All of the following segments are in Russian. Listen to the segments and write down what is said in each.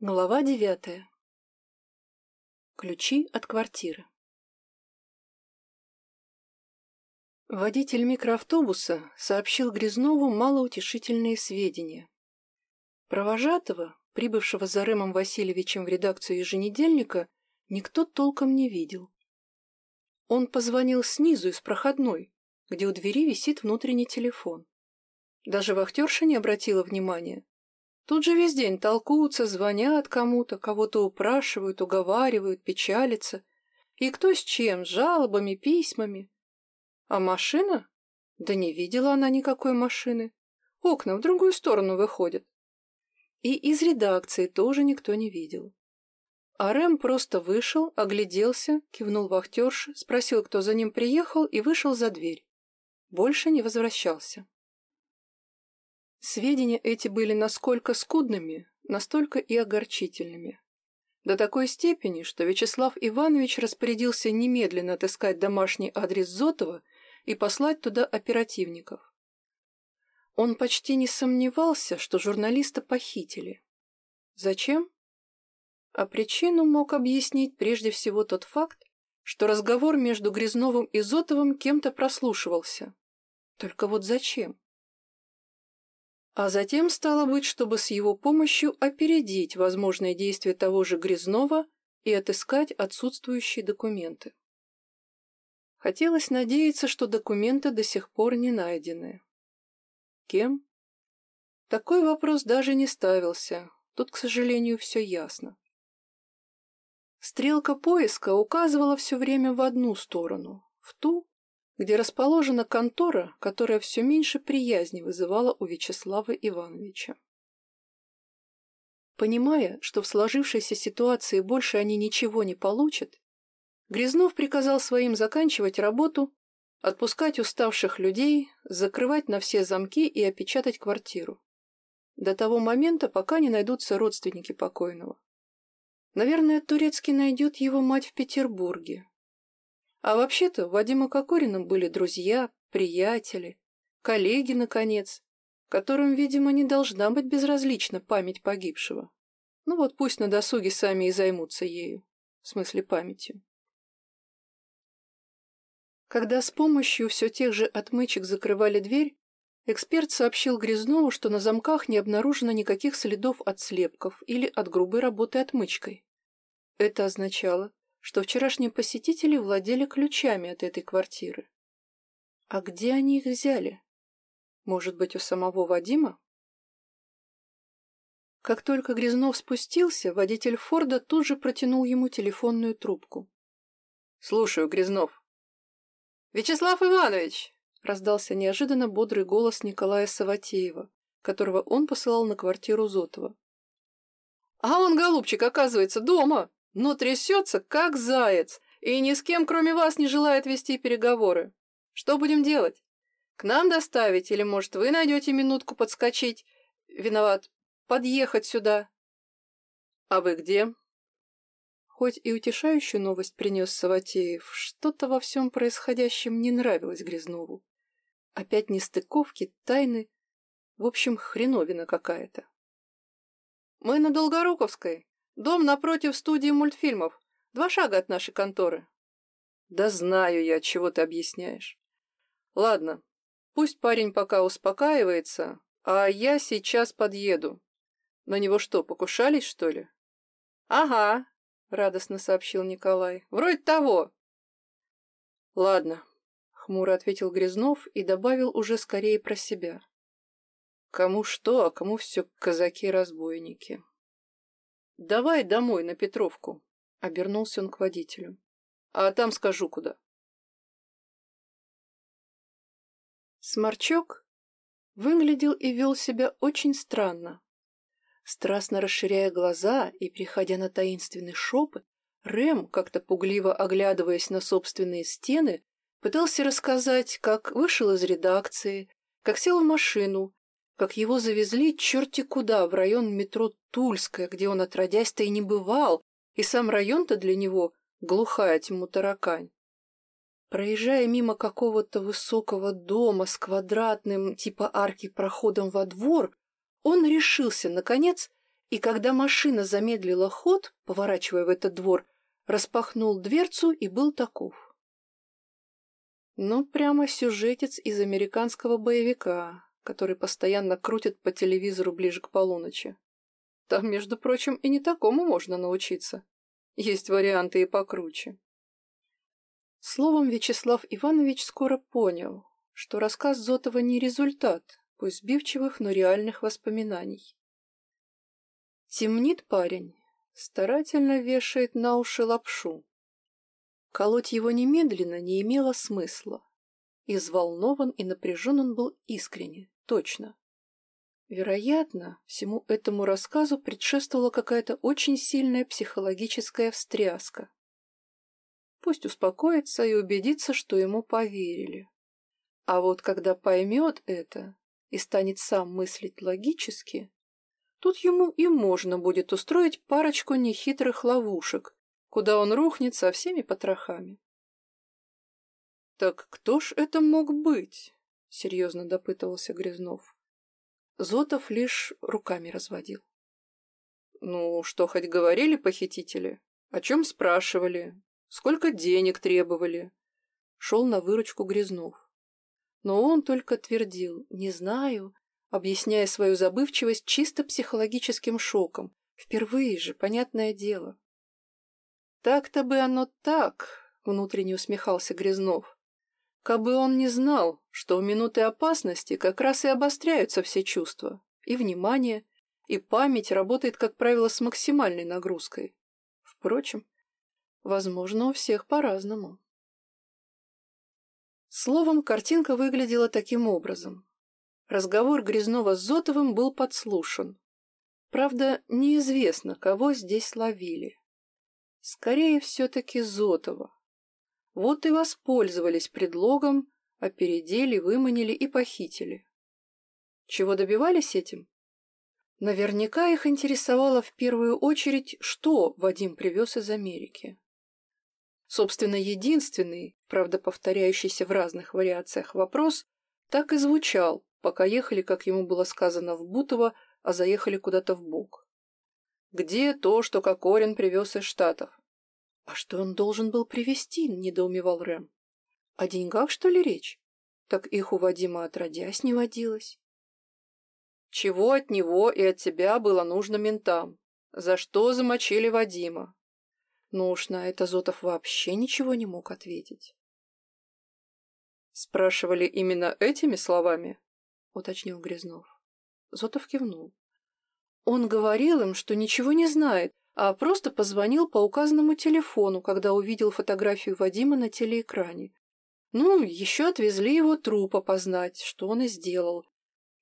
Глава девятая. Ключи от квартиры. Водитель микроавтобуса сообщил Грязнову малоутешительные сведения. Провожатого, прибывшего за Рэмом Васильевичем в редакцию еженедельника, никто толком не видел. Он позвонил снизу из проходной, где у двери висит внутренний телефон. Даже вахтерша не обратила внимания, Тут же весь день толкутся, звонят кому-то, кого-то упрашивают, уговаривают, печалятся. И кто с чем, с жалобами, письмами. А машина? Да не видела она никакой машины. Окна в другую сторону выходят. И из редакции тоже никто не видел. А Рэм просто вышел, огляделся, кивнул вахтерше, спросил, кто за ним приехал, и вышел за дверь. Больше не возвращался. Сведения эти были насколько скудными, настолько и огорчительными. До такой степени, что Вячеслав Иванович распорядился немедленно отыскать домашний адрес Зотова и послать туда оперативников. Он почти не сомневался, что журналиста похитили. Зачем? А причину мог объяснить прежде всего тот факт, что разговор между Грязновым и Зотовым кем-то прослушивался. Только вот зачем? А затем, стало быть, чтобы с его помощью опередить возможные действия того же Грязнова и отыскать отсутствующие документы. Хотелось надеяться, что документы до сих пор не найдены. Кем? Такой вопрос даже не ставился. Тут, к сожалению, все ясно. Стрелка поиска указывала все время в одну сторону, в ту, где расположена контора, которая все меньше приязни вызывала у Вячеслава Ивановича. Понимая, что в сложившейся ситуации больше они ничего не получат, Грязнов приказал своим заканчивать работу, отпускать уставших людей, закрывать на все замки и опечатать квартиру. До того момента, пока не найдутся родственники покойного. Наверное, Турецкий найдет его мать в Петербурге, а вообще-то у Вадима Кокорина были друзья, приятели, коллеги, наконец, которым, видимо, не должна быть безразлична память погибшего. Ну вот пусть на досуге сами и займутся ею, в смысле памятью. Когда с помощью все тех же отмычек закрывали дверь, эксперт сообщил Грязнову, что на замках не обнаружено никаких следов от слепков или от грубой работы отмычкой. Это означало, что вчерашние посетители владели ключами от этой квартиры. А где они их взяли? Может быть, у самого Вадима? Как только Грязнов спустился, водитель Форда тут же протянул ему телефонную трубку. «Слушаю, Грязнов». «Вячеслав Иванович!» — раздался неожиданно бодрый голос Николая Саватеева, которого он посылал на квартиру Зотова. «А он, голубчик, оказывается, дома!» Но трясется, как заяц, и ни с кем, кроме вас, не желает вести переговоры. Что будем делать? К нам доставить, или, может, вы найдете минутку подскочить? Виноват, подъехать сюда. А вы где? Хоть и утешающую новость принес Саватеев, что-то во всем происходящем не нравилось Грязнову. Опять нестыковки, тайны, в общем, хреновина какая-то. Мы на Долгоруковской, Дом напротив студии мультфильмов. Два шага от нашей конторы. Да знаю я, чего ты объясняешь. Ладно, пусть парень пока успокаивается, а я сейчас подъеду. На него что, покушались, что ли? Ага, радостно сообщил Николай. Вроде того. Ладно, хмуро ответил Грязнов и добавил уже скорее про себя. Кому что, а кому все казаки-разбойники. «Давай домой, на Петровку», — обернулся он к водителю. «А там скажу, куда». Сморчок выглядел и вел себя очень странно. Страстно расширяя глаза и приходя на таинственный шепот, Рэм, как-то пугливо оглядываясь на собственные стены, пытался рассказать, как вышел из редакции, как сел в машину как его завезли черти куда, в район метро Тульская, где он отродясь-то и не бывал, и сам район-то для него глухая тьму таракань. Проезжая мимо какого-то высокого дома с квадратным типа арки проходом во двор, он решился, наконец, и когда машина замедлила ход, поворачивая в этот двор, распахнул дверцу и был таков. Ну, прямо сюжетец из американского боевика, который постоянно крутит по телевизору ближе к полуночи. Там, между прочим, и не такому можно научиться. Есть варианты и покруче. Словом, Вячеслав Иванович скоро понял, что рассказ Зотова не результат, пусть сбивчивых, но реальных воспоминаний. Темнит парень, старательно вешает на уши лапшу. Колоть его немедленно не имело смысла. И взволнован и напряжен он был искренне, точно. Вероятно, всему этому рассказу предшествовала какая-то очень сильная психологическая встряска. Пусть успокоится и убедится, что ему поверили. А вот когда поймет это и станет сам мыслить логически, тут ему и можно будет устроить парочку нехитрых ловушек, куда он рухнет со всеми потрохами. «Так кто ж это мог быть?» — серьезно допытывался Грязнов. Зотов лишь руками разводил. «Ну, что хоть говорили похитители? О чем спрашивали? Сколько денег требовали?» Шел на выручку Грязнов. Но он только твердил «не знаю», объясняя свою забывчивость чисто психологическим шоком. Впервые же, понятное дело. «Так-то бы оно так», — внутренне усмехался Грязнов. Кабы он не знал, что в минуты опасности как раз и обостряются все чувства, и внимание, и память работает, как правило, с максимальной нагрузкой. Впрочем, возможно, у всех по-разному. Словом, картинка выглядела таким образом. Разговор Грязнова с Зотовым был подслушан. Правда, неизвестно, кого здесь ловили. Скорее, все-таки Зотова. Вот и воспользовались предлогом, опередили, выманили и похитили. Чего добивались этим? Наверняка их интересовало в первую очередь, что Вадим привез из Америки. Собственно, единственный, правда повторяющийся в разных вариациях вопрос, так и звучал, пока ехали, как ему было сказано, в Бутово, а заехали куда-то в бок. Где то, что Кокорин привез из Штатов? «А что он должен был привезти?» – недоумевал Рэм. «О деньгах, что ли, речь? Так их у Вадима отродясь не водилось». «Чего от него и от тебя было нужно ментам? За что замочили Вадима?» Ну уж на это Зотов вообще ничего не мог ответить. «Спрашивали именно этими словами?» – уточнил Грязнов. Зотов кивнул. Он говорил им, что ничего не знает, а просто позвонил по указанному телефону, когда увидел фотографию Вадима на телеэкране. Ну, еще отвезли его труп опознать, что он и сделал.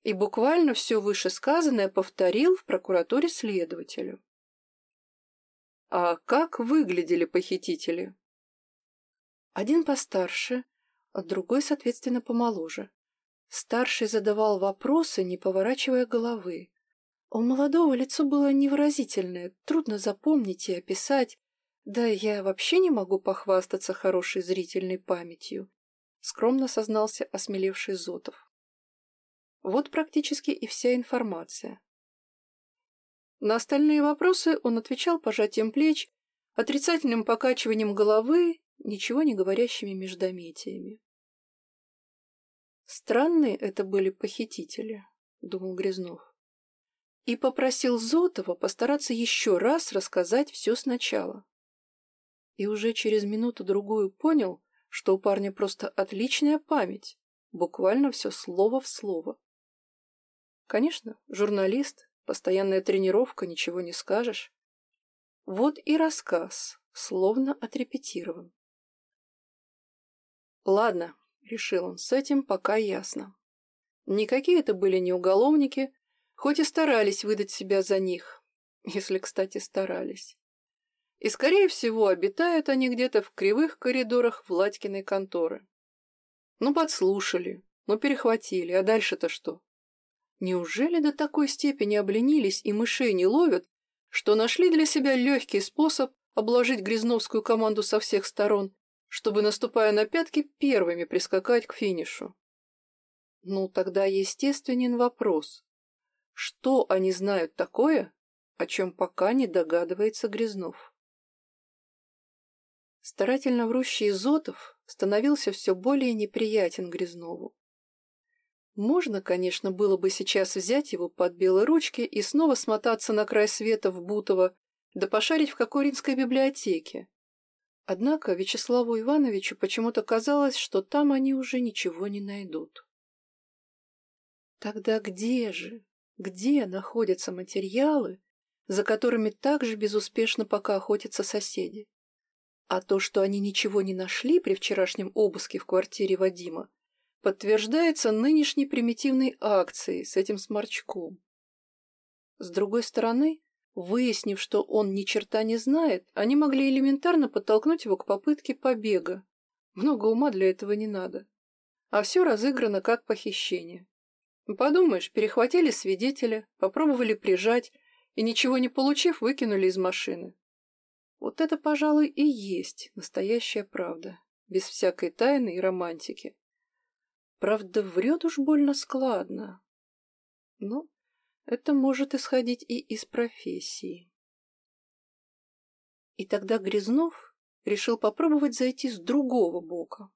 И буквально все вышесказанное повторил в прокуратуре следователю. А как выглядели похитители? Один постарше, а другой, соответственно, помоложе. Старший задавал вопросы, не поворачивая головы. У молодого лицо было невыразительное, трудно запомнить и описать. Да я вообще не могу похвастаться хорошей зрительной памятью, скромно сознался осмелевший Зотов. Вот практически и вся информация. На остальные вопросы он отвечал пожатием плеч, отрицательным покачиванием головы, ничего не говорящими междометиями. Странные это были похитители, думал Грязнов и попросил Зотова постараться еще раз рассказать все сначала. И уже через минуту-другую понял, что у парня просто отличная память, буквально все слово в слово. Конечно, журналист, постоянная тренировка, ничего не скажешь. Вот и рассказ, словно отрепетирован. Ладно, решил он, с этим пока ясно. Никакие это были не уголовники, Хоть и старались выдать себя за них, если, кстати, старались. И, скорее всего, обитают они где-то в кривых коридорах Владькиной конторы. Ну, подслушали, ну, перехватили, а дальше-то что? Неужели до такой степени обленились и мышей не ловят, что нашли для себя легкий способ обложить Грязновскую команду со всех сторон, чтобы, наступая на пятки, первыми прискакать к финишу? Ну, тогда естественен вопрос. Что они знают такое, о чем пока не догадывается Грязнов. Старательно врущий Изотов становился все более неприятен Грязнову. Можно, конечно, было бы сейчас взять его под белые ручки и снова смотаться на край света в Бутово, да пошарить в Кокоринской библиотеке. Однако Вячеславу Ивановичу почему-то казалось, что там они уже ничего не найдут. Тогда где же, где находятся материалы, за которыми также безуспешно пока охотятся соседи? А то, что они ничего не нашли при вчерашнем обыске в квартире Вадима, подтверждается нынешней примитивной акцией с этим сморчком. С другой стороны, выяснив, что он ни черта не знает, они могли элементарно подтолкнуть его к попытке побега. Много ума для этого не надо. А все разыграно как похищение. Подумаешь, перехватили свидетеля, попробовали прижать и, ничего не получив, выкинули из машины. Вот это, пожалуй, и есть настоящая правда, без всякой тайны и романтики. Правда, врет уж больно складно. Но это может исходить и из профессии. И тогда Грязнов решил попробовать зайти с другого бока.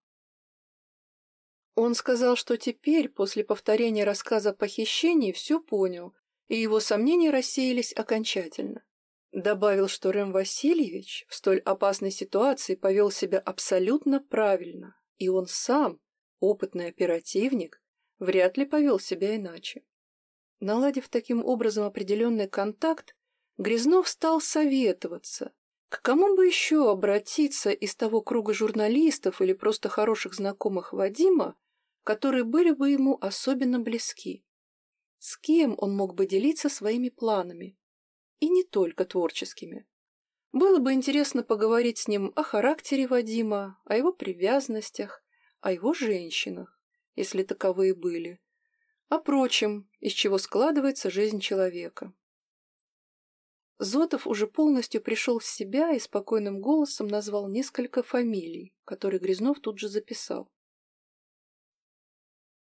Он сказал, что теперь, после повторения рассказа о похищении, все понял, и его сомнения рассеялись окончательно. Добавил, что Рэм Васильевич в столь опасной ситуации повел себя абсолютно правильно, и он сам Опытный оперативник вряд ли повел себя иначе. Наладив таким образом определенный контакт, Грязнов стал советоваться, к кому бы еще обратиться из того круга журналистов или просто хороших знакомых Вадима, которые были бы ему особенно близки. С кем он мог бы делиться своими планами? И не только творческими. Было бы интересно поговорить с ним о характере Вадима, о его привязанностях, о его женщинах, если таковые были, о прочем, из чего складывается жизнь человека. Зотов уже полностью пришел в себя и спокойным голосом назвал несколько фамилий, которые Грязнов тут же записал.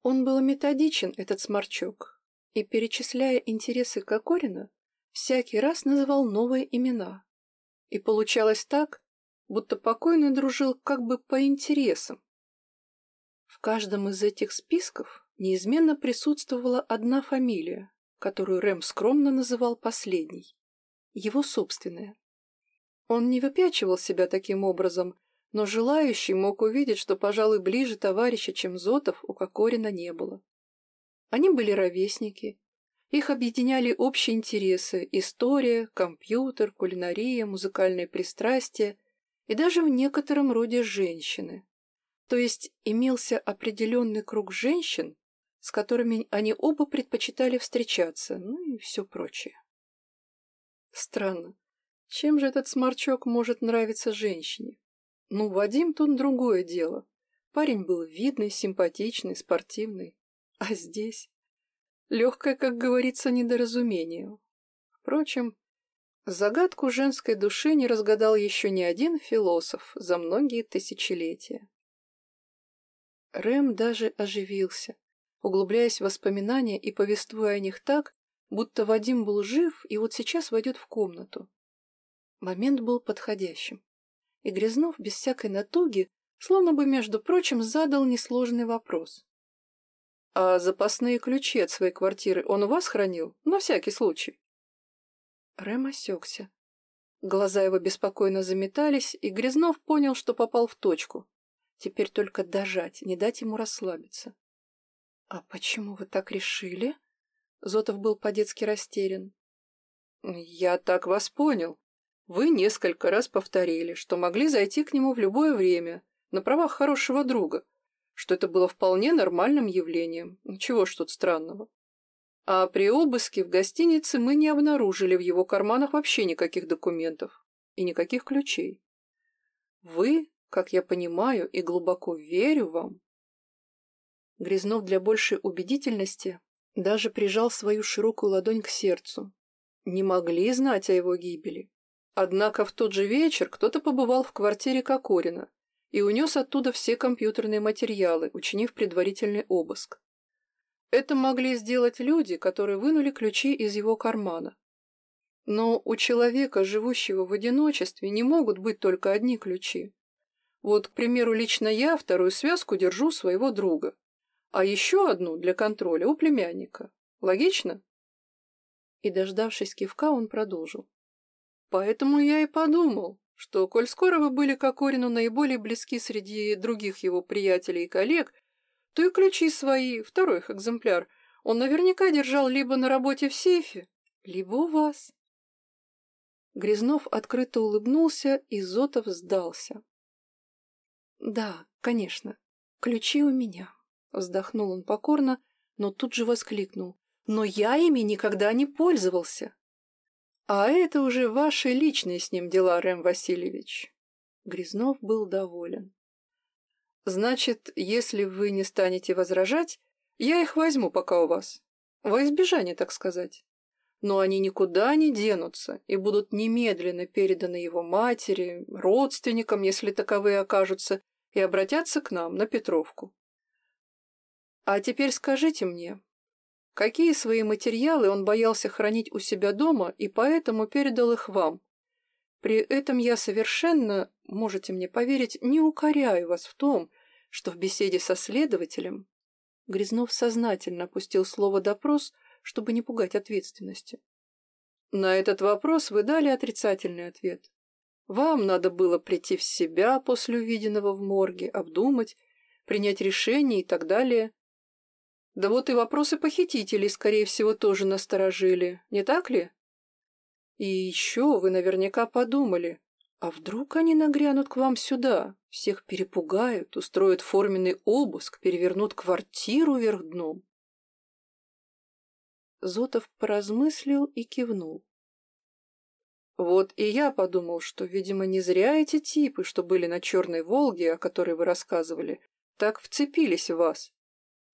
Он был методичен, этот сморчок, и, перечисляя интересы Кокорина, всякий раз называл новые имена. И получалось так, будто покойный дружил как бы по интересам, в каждом из этих списков неизменно присутствовала одна фамилия, которую Рэм скромно называл последней. Его собственная. Он не выпячивал себя таким образом, но желающий мог увидеть, что, пожалуй, ближе товарища, чем Зотов, у Кокорина не было. Они были ровесники. Их объединяли общие интересы – история, компьютер, кулинария, музыкальные пристрастия и даже в некотором роде женщины. То есть имелся определенный круг женщин, с которыми они оба предпочитали встречаться, ну и все прочее. Странно. Чем же этот сморчок может нравиться женщине? Ну, Вадим тут другое дело. Парень был видный, симпатичный, спортивный. А здесь? Легкое, как говорится, недоразумение. Впрочем, загадку женской души не разгадал еще ни один философ за многие тысячелетия. Рэм даже оживился, углубляясь в воспоминания и повествуя о них так, будто Вадим был жив и вот сейчас войдет в комнату. Момент был подходящим. И Грязнов без всякой натуги, словно бы, между прочим, задал несложный вопрос. «А запасные ключи от своей квартиры он у вас хранил? На всякий случай?» Рэм осекся. Глаза его беспокойно заметались, и Грязнов понял, что попал в точку. Теперь только дожать, не дать ему расслабиться. — А почему вы так решили? Зотов был по-детски растерян. — Я так вас понял. Вы несколько раз повторили, что могли зайти к нему в любое время, на правах хорошего друга, что это было вполне нормальным явлением. Ничего ж тут странного. А при обыске в гостинице мы не обнаружили в его карманах вообще никаких документов и никаких ключей. Вы как я понимаю и глубоко верю вам. Грязнов для большей убедительности даже прижал свою широкую ладонь к сердцу. Не могли знать о его гибели. Однако в тот же вечер кто-то побывал в квартире Кокорина и унес оттуда все компьютерные материалы, учинив предварительный обыск. Это могли сделать люди, которые вынули ключи из его кармана. Но у человека, живущего в одиночестве, не могут быть только одни ключи. Вот, к примеру, лично я вторую связку держу своего друга, а еще одну для контроля у племянника. Логично? И, дождавшись кивка, он продолжил. Поэтому я и подумал, что, коль скоро вы были к Акорину наиболее близки среди других его приятелей и коллег, то и ключи свои, второй их экземпляр, он наверняка держал либо на работе в сейфе, либо у вас. Грязнов открыто улыбнулся, и Зотов сдался. «Да, конечно, ключи у меня», — вздохнул он покорно, но тут же воскликнул. «Но я ими никогда не пользовался». «А это уже ваши личные с ним дела, Рэм Васильевич». Грязнов был доволен. «Значит, если вы не станете возражать, я их возьму пока у вас. Во избежание, так сказать но они никуда не денутся и будут немедленно переданы его матери, родственникам, если таковые окажутся, и обратятся к нам на Петровку. А теперь скажите мне, какие свои материалы он боялся хранить у себя дома и поэтому передал их вам? При этом я совершенно, можете мне поверить, не укоряю вас в том, что в беседе со следователем Грязнов сознательно опустил слово «допрос», чтобы не пугать ответственностью. На этот вопрос вы дали отрицательный ответ. Вам надо было прийти в себя после увиденного в морге, обдумать, принять решение и так далее. Да вот и вопросы похитителей, скорее всего, тоже насторожили, не так ли? И еще вы наверняка подумали, а вдруг они нагрянут к вам сюда, всех перепугают, устроят форменный обыск, перевернут квартиру вверх дном? Зотов поразмыслил и кивнул. Вот и я подумал, что, видимо, не зря эти типы, что были на Черной Волге, о которой вы рассказывали, так вцепились в вас.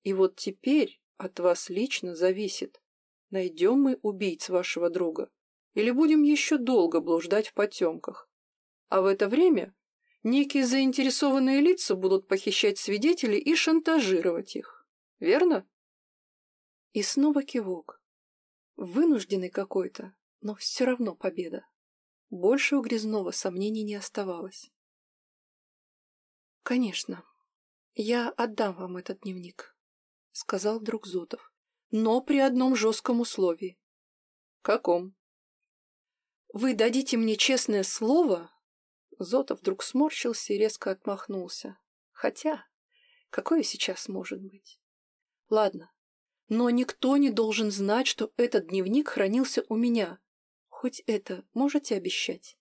И вот теперь от вас лично зависит, найдем мы убийц вашего друга или будем еще долго блуждать в потемках. А в это время некие заинтересованные лица будут похищать свидетелей и шантажировать их. Верно? И снова кивок. Вынужденный какой-то, но все равно победа. Больше у Грязнова сомнений не оставалось. «Конечно, я отдам вам этот дневник», — сказал вдруг Зотов, «но при одном жестком условии». «Каком?» «Вы дадите мне честное слово?» Зотов вдруг сморщился и резко отмахнулся. «Хотя, какое сейчас может быть?» «Ладно, но никто не должен знать, что этот дневник хранился у меня. Хоть это можете обещать?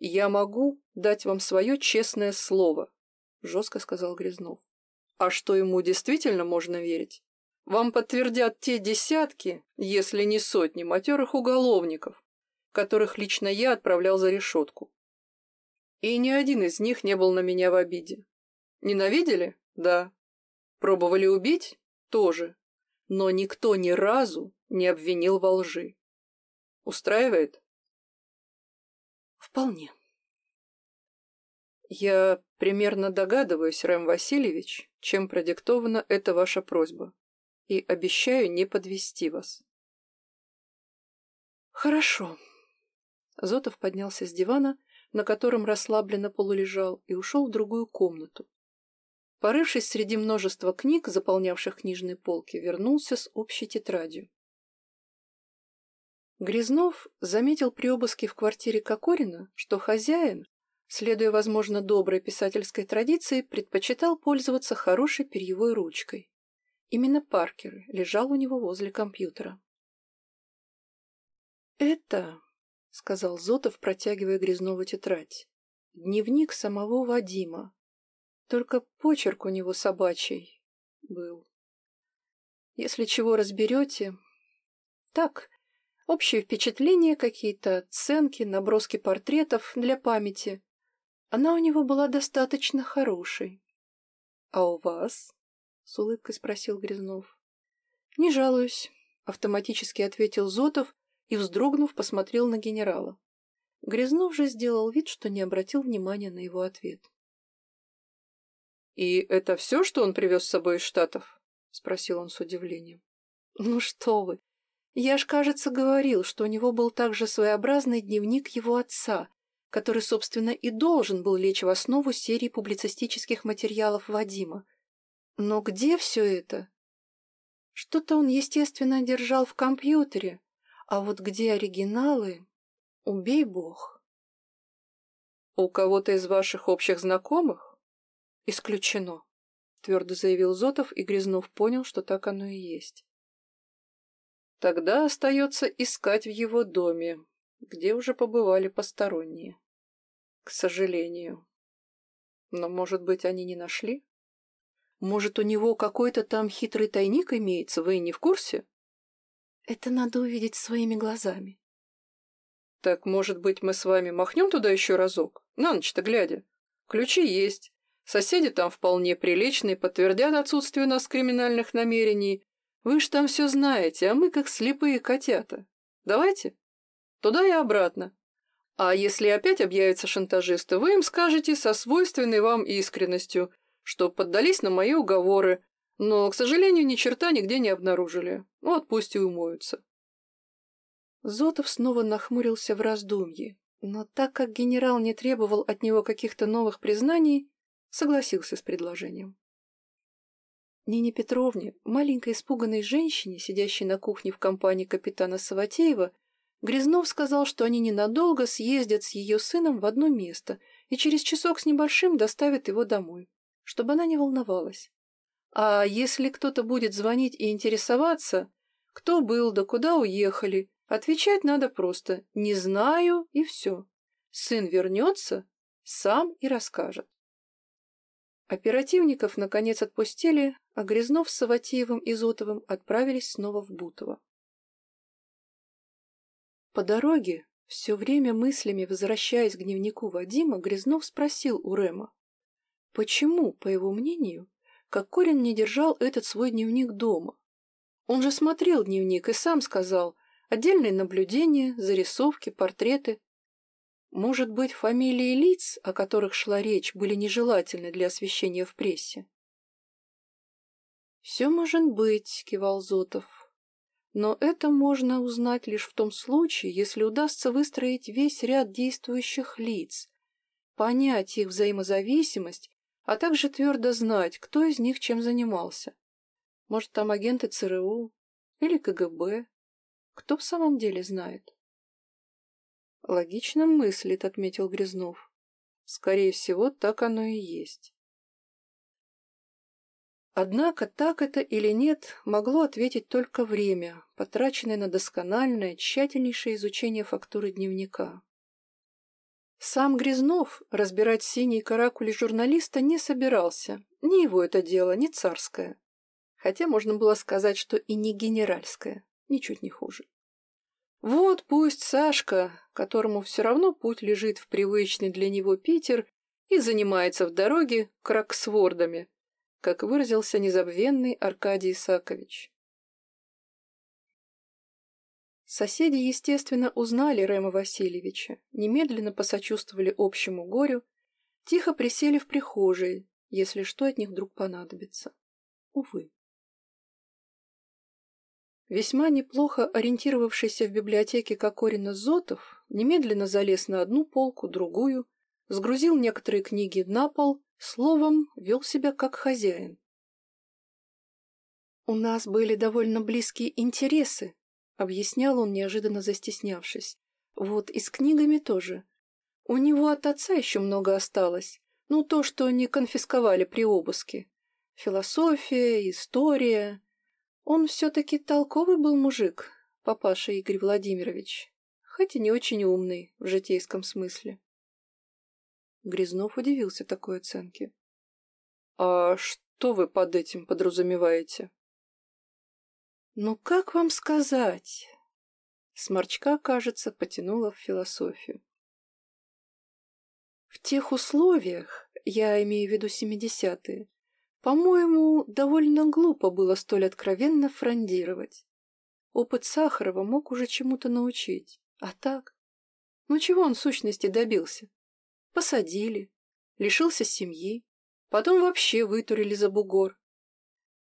«Я могу дать вам свое честное слово», — жестко сказал Грязнов. «А что ему действительно можно верить? Вам подтвердят те десятки, если не сотни матерых уголовников, которых лично я отправлял за решетку. И ни один из них не был на меня в обиде. Ненавидели? Да. Пробовали убить? тоже, но никто ни разу не обвинил во лжи. Устраивает? Вполне. Я примерно догадываюсь, Рэм Васильевич, чем продиктована эта ваша просьба, и обещаю не подвести вас. Хорошо. Зотов поднялся с дивана, на котором расслабленно полулежал, и ушел в другую комнату, Порывшись среди множества книг, заполнявших книжные полки, вернулся с общей тетрадью. Грязнов заметил при обыске в квартире Кокорина, что хозяин, следуя, возможно, доброй писательской традиции, предпочитал пользоваться хорошей перьевой ручкой. Именно Паркер лежал у него возле компьютера. «Это», — сказал Зотов, протягивая Грязнову тетрадь, — «дневник самого Вадима, только почерк у него собачий был. Если чего разберете... Так, общие впечатления какие-то, оценки, наброски портретов для памяти. Она у него была достаточно хорошей. — А у вас? — с улыбкой спросил Грязнов. — Не жалуюсь, — автоматически ответил Зотов и, вздрогнув, посмотрел на генерала. Грязнов же сделал вид, что не обратил внимания на его ответ. — «И это все, что он привез с собой из Штатов?» — спросил он с удивлением. «Ну что вы! Я ж, кажется, говорил, что у него был также своеобразный дневник его отца, который, собственно, и должен был лечь в основу серии публицистических материалов Вадима. Но где все это? Что-то он, естественно, держал в компьютере, а вот где оригиналы, убей бог. У кого-то из ваших общих знакомых? Исключено, твердо заявил Зотов, и Грязнов понял, что так оно и есть. Тогда остается искать в его доме, где уже побывали посторонние. К сожалению. Но, может быть, они не нашли? Может, у него какой-то там хитрый тайник имеется, вы не в курсе? Это надо увидеть своими глазами. Так, может быть, мы с вами махнем туда еще разок? На ночь-то глядя. Ключи есть. Соседи там вполне приличные, подтвердят отсутствие у нас криминальных намерений. Вы ж там все знаете, а мы как слепые котята. Давайте. Туда и обратно. А если опять объявятся шантажисты, вы им скажете со свойственной вам искренностью, что поддались на мои уговоры, но, к сожалению, ни черта нигде не обнаружили. Вот пусть и умоются. Зотов снова нахмурился в раздумье, но так как генерал не требовал от него каких-то новых признаний, согласился с предложением. Нине Петровне, маленькой испуганной женщине, сидящей на кухне в компании капитана Саватеева, Грязнов сказал, что они ненадолго съездят с ее сыном в одно место и через часок с небольшим доставят его домой, чтобы она не волновалась. А если кто-то будет звонить и интересоваться, кто был да куда уехали, отвечать надо просто «не знаю» и все. Сын вернется, сам и расскажет. Оперативников, наконец, отпустили, а Грязнов с Саватеевым и Зотовым отправились снова в Бутово. По дороге, все время мыслями возвращаясь к дневнику Вадима, Грязнов спросил у Рема, почему, по его мнению, Кокорин не держал этот свой дневник дома? Он же смотрел дневник и сам сказал, отдельные наблюдения, зарисовки, портреты. Может быть, фамилии лиц, о которых шла речь, были нежелательны для освещения в прессе? «Все может быть», — кивал Зотов. Но это можно узнать лишь в том случае, если удастся выстроить весь ряд действующих лиц, понять их взаимозависимость, а также твердо знать, кто из них чем занимался. Может, там агенты ЦРУ или КГБ. Кто в самом деле знает? Логично мыслит, отметил Грязнов. Скорее всего, так оно и есть. Однако, так это или нет, могло ответить только время, потраченное на доскональное, тщательнейшее изучение фактуры дневника. Сам Грязнов разбирать синие каракули журналиста не собирался. Не его это дело, не царское. Хотя можно было сказать, что и не генеральское, ничуть не хуже. Вот пусть Сашка, которому все равно путь лежит в привычный для него Питер, и занимается в дороге краксвордами, как выразился незабвенный Аркадий Исакович. Соседи, естественно, узнали Рема Васильевича, немедленно посочувствовали общему горю, тихо присели в прихожей, если что от них вдруг понадобится. Увы. Весьма неплохо ориентировавшийся в библиотеке Кокорина Зотов немедленно залез на одну полку, другую, сгрузил некоторые книги на пол Словом, вел себя как хозяин. «У нас были довольно близкие интересы», — объяснял он, неожиданно застеснявшись. «Вот и с книгами тоже. У него от отца еще много осталось. Ну, то, что не конфисковали при обыске. Философия, история. Он все-таки толковый был мужик, папаша Игорь Владимирович, хоть и не очень умный в житейском смысле. Грязнов удивился такой оценке. «А что вы под этим подразумеваете?» «Ну, как вам сказать?» Сморчка, кажется, потянула в философию. В тех условиях, я имею в виду семидесятые, по-моему, довольно глупо было столь откровенно фрондировать. Опыт Сахарова мог уже чему-то научить. А так? Ну чего он в сущности добился? Посадили, лишился семьи, потом вообще вытурили за бугор.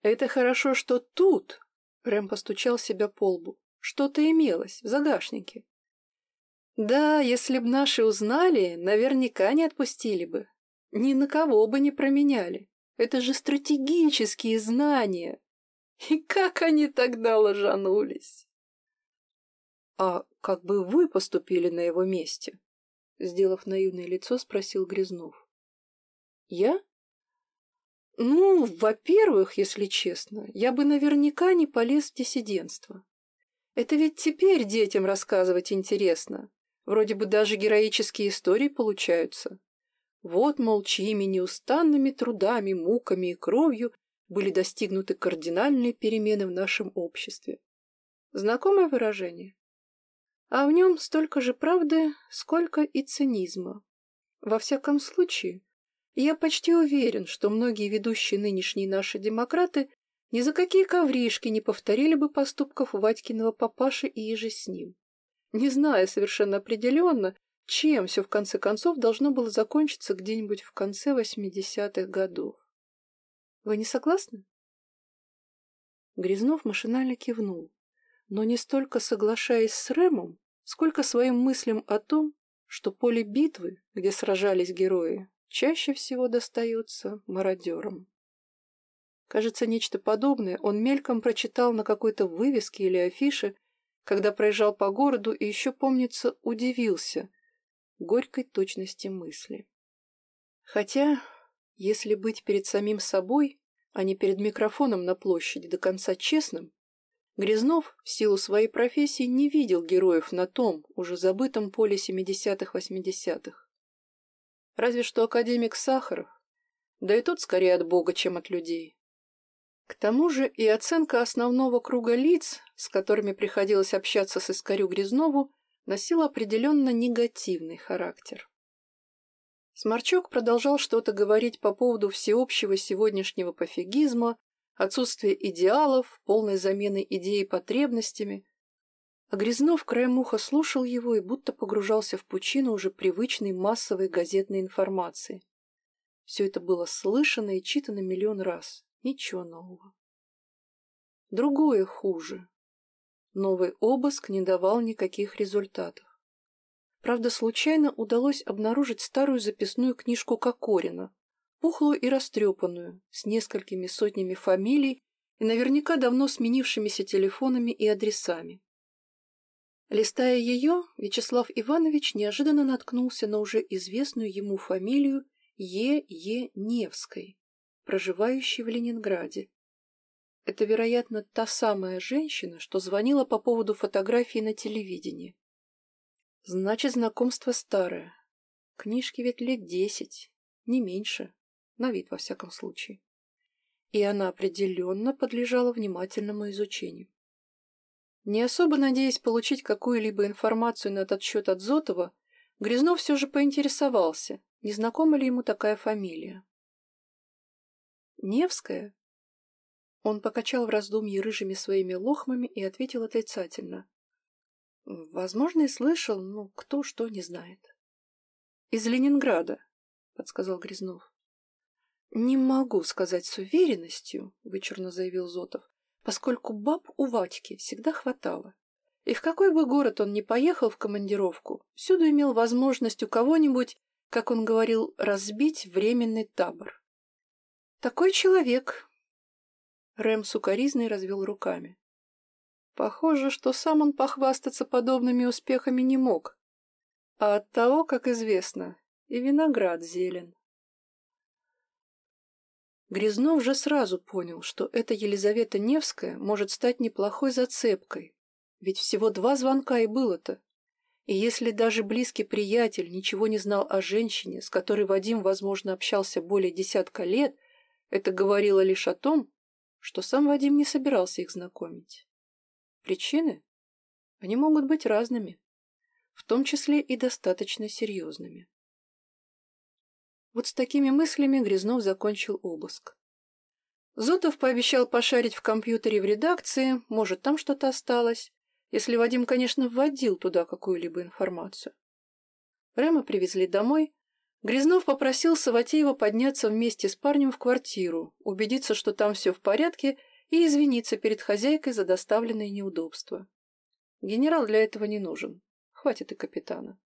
Это хорошо, что тут, Рэм постучал себя по лбу, что-то имелось в загашнике. Да, если б наши узнали, наверняка не отпустили бы. Ни на кого бы не променяли. Это же стратегические знания. И как они тогда ложанулись? А как бы вы поступили на его месте? Сделав наивное лицо, спросил Грязнов. Я? Ну, во-первых, если честно, я бы наверняка не полез в диссидентство. Это ведь теперь детям рассказывать интересно. Вроде бы даже героические истории получаются. Вот, мол, чьими неустанными трудами, муками и кровью были достигнуты кардинальные перемены в нашем обществе. Знакомое выражение? А в нем столько же правды, сколько и цинизма. Во всяком случае, я почти уверен, что многие ведущие нынешние наши демократы ни за какие ковришки не повторили бы поступков Вадькиного папаши и иже с ним, не зная совершенно определенно, чем все в конце концов должно было закончиться где-нибудь в конце 80-х годов. Вы не согласны? Грязнов машинально кивнул, но не столько соглашаясь с Рэмом, сколько своим мыслям о том, что поле битвы, где сражались герои, чаще всего достается мародерам. Кажется, нечто подобное он мельком прочитал на какой-то вывеске или афише, когда проезжал по городу и еще, помнится, удивился горькой точности мысли. Хотя, если быть перед самим собой, а не перед микрофоном на площади до конца честным, Грязнов в силу своей профессии не видел героев на том, уже забытом поле 70-х-80-х. Разве что академик Сахаров, да и тот скорее от Бога, чем от людей. К тому же и оценка основного круга лиц, с которыми приходилось общаться с Искарю Грязнову, носила определенно негативный характер. Сморчок продолжал что-то говорить по поводу всеобщего сегодняшнего пофигизма, отсутствия идеалов, полной замены идеи потребностями, а Грязнов краем уха слушал его и будто погружался в пучину уже привычной массовой газетной информации. Все это было слышано и читано миллион раз. Ничего нового. Другое хуже. Новый обыск не давал никаких результатов. Правда, случайно удалось обнаружить старую записную книжку Кокорина, пухлую и растрепанную, с несколькими сотнями фамилий и наверняка давно сменившимися телефонами и адресами. Листая ее, Вячеслав Иванович неожиданно наткнулся на уже известную ему фамилию Е. Е. Невской, проживающей в Ленинграде. Это, вероятно, та самая женщина, что звонила по поводу фотографии на телевидении. Значит, знакомство старое. Книжке ведь лет десять, не меньше, на вид во всяком случае. И она определенно подлежала внимательному изучению. Не особо надеясь получить какую-либо информацию на этот счет от Зотова, Грязнов все же поинтересовался, не знакома ли ему такая фамилия. «Невская?» Он покачал в раздумье рыжими своими лохмами и ответил отрицательно. «Возможно, и слышал, но кто что не знает». «Из Ленинграда», — подсказал Грязнов. «Не могу сказать с уверенностью», — вычурно заявил Зотов поскольку баб у Вадьки всегда хватало. И в какой бы город он ни поехал в командировку, всюду имел возможность у кого-нибудь, как он говорил, разбить временный табор. Такой человек. Рэм сукоризный развел руками. Похоже, что сам он похвастаться подобными успехами не мог. А от того, как известно, и виноград зелен. Грязнов же сразу понял, что эта Елизавета Невская может стать неплохой зацепкой. Ведь всего два звонка и было-то. И если даже близкий приятель ничего не знал о женщине, с которой Вадим, возможно, общался более десятка лет, это говорило лишь о том, что сам Вадим не собирался их знакомить. Причины? Они могут быть разными, в том числе и достаточно серьезными. Вот с такими мыслями Грязнов закончил обыск. Зотов пообещал пошарить в компьютере в редакции, может, там что-то осталось, если Вадим, конечно, вводил туда какую-либо информацию. Рэма привезли домой. Грязнов попросил Саватеева подняться вместе с парнем в квартиру, убедиться, что там все в порядке, и извиниться перед хозяйкой за доставленные неудобства. Генерал для этого не нужен. Хватит и капитана.